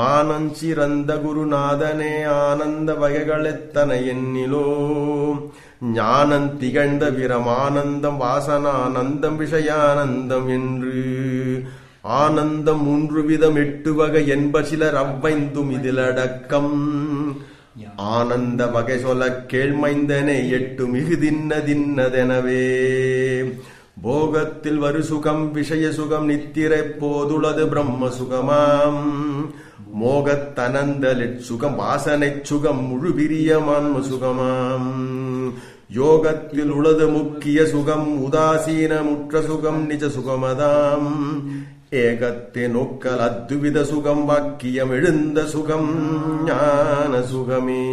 மானஞ்சிறந்த குருநாதனே ஆனந்த வகைகளெத்தனை எண்ணிலோ? ஞானம் திகழ்ந்த விரமானந்தம் வாசனானந்தம் விஷயானந்தம் என்று. ஆனந்தம் மூன்று விதம் எட்டு வகை என்ப சிலர் அவ்வைந்தும் இதிலடக்கம். ஆனந்த வகை சொல கேள்மைந்தனே எட்டு மிகுதின்னதின்னதெனவே தின்ன தின்னதெனவே. போகத்தில் வரு சுகம் விஷய சுகம் நித்திரை போதுளது பிரம்ம சுகமாம் மோகத்தனந்தலி சுகம் வாசனை சுகம் முழு பிரியமான்ம சுகமாம் யோகத்தில் உளது முக்கிய சுகம் உதாசீன முற்ற சுகம் நிஜ சுகமதாம் ஏகத்தை நோக்கல் அத்துவித சுகம் வாக்கியம் எழுந்த சுகம் ஞான சுகமே